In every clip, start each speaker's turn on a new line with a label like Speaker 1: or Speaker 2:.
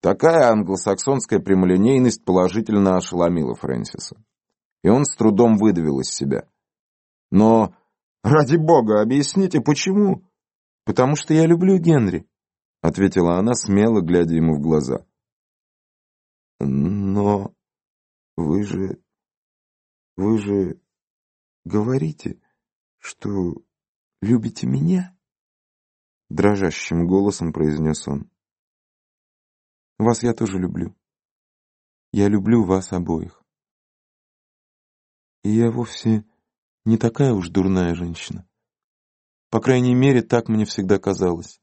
Speaker 1: Такая англосаксонская прямолинейность положительно ошеломила Фрэнсиса. И он с трудом выдавил из себя. Но, ради бога, объясните, почему? Потому что я люблю Генри, ответила она, смело глядя ему в глаза. Но вы же... вы же говорите, что любите меня? Дрожащим голосом произнес он. Вас я тоже люблю. Я люблю вас обоих. И я вовсе не такая уж дурная женщина. По крайней мере, так мне всегда казалось.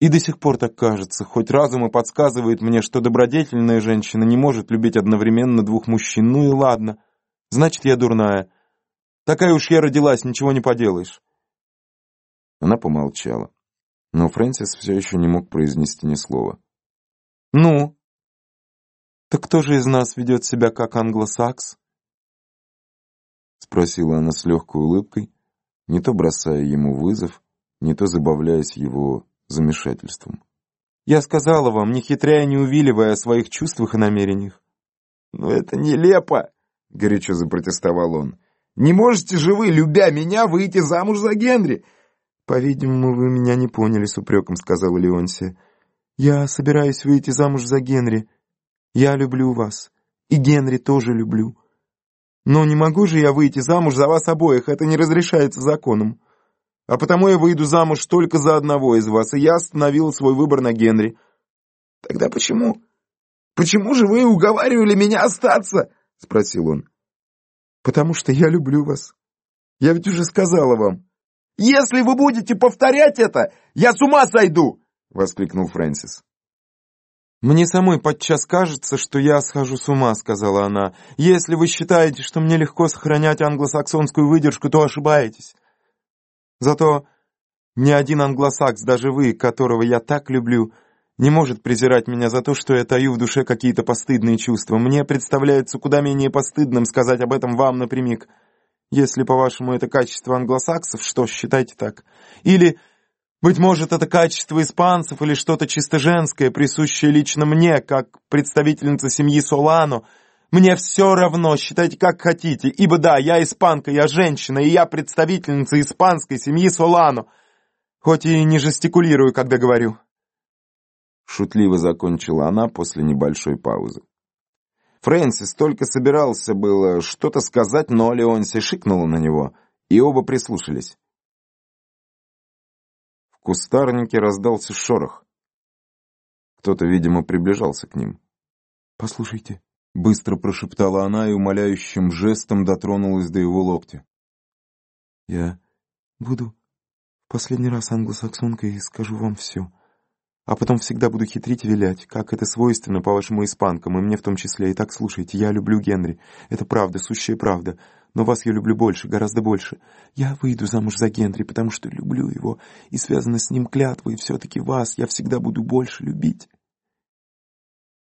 Speaker 1: И до сих пор так кажется, хоть разум и подсказывает мне, что добродетельная женщина не может любить одновременно двух мужчин. Ну и ладно, значит, я дурная. Такая уж я родилась, ничего не поделаешь. Она помолчала, но Фрэнсис все еще не мог произнести ни слова. «Ну? Так кто же из нас ведет себя как англосакс?» Спросила она с легкой улыбкой, не то бросая ему вызов, не то забавляясь его замешательством. «Я сказала вам, не хитряя, не увиливая о своих чувствах и намерениях».
Speaker 2: «Но это нелепо!» — горячо запротестовал он. «Не можете же вы, любя меня, выйти замуж за Генри?»
Speaker 3: «По-видимому, вы меня не поняли с упреком», — сказала Леонсия. Я собираюсь выйти замуж за Генри. Я люблю вас. И Генри тоже люблю. Но не могу же я выйти замуж за вас обоих, это не разрешается законом. А потому я выйду замуж только за одного из вас, и я остановил свой выбор на Генри.
Speaker 2: Тогда почему? Почему же вы уговаривали меня остаться? Спросил он.
Speaker 3: Потому что я люблю вас. Я ведь уже сказала вам.
Speaker 2: Если вы будете повторять это, я с ума сойду! — воскликнул Фрэнсис.
Speaker 3: «Мне самой подчас кажется, что я схожу с ума», — сказала она. «Если вы считаете, что мне легко сохранять англосаксонскую выдержку, то ошибаетесь. Зато ни один англосакс, даже вы, которого я так люблю, не может презирать меня за то, что я таю в душе какие-то постыдные чувства. Мне представляется куда менее постыдным сказать об этом вам напрямик. Если, по-вашему, это качество англосаксов, что, считайте так. Или быть может, это качество испанцев или что-то чисто женское, присущее лично мне, как представительница семьи Солано. Мне все равно, считайте как хотите, ибо да, я испанка, я женщина, и я представительница испанской семьи Солано, хоть и не жестикулирую, когда говорю.
Speaker 1: Шутливо закончила она после небольшой паузы. Фрэнсис только собирался было что-то сказать, но Леонси шикнула на него, и оба прислушались кустарнике раздался шорох. Кто-то, видимо, приближался к ним.
Speaker 3: «Послушайте», — быстро прошептала она и умоляющим жестом дотронулась до его локтя. «Я буду в последний раз англосаксонкой и скажу вам все. А потом всегда буду хитрить и вилять, как это свойственно по-вашему испанкам, и мне в том числе. И так слушайте, я люблю Генри. Это правда, сущая правда но вас я люблю больше, гораздо больше. Я выйду замуж за Генри, потому что люблю его, и связано с ним клятва, и все-таки вас я всегда буду больше любить».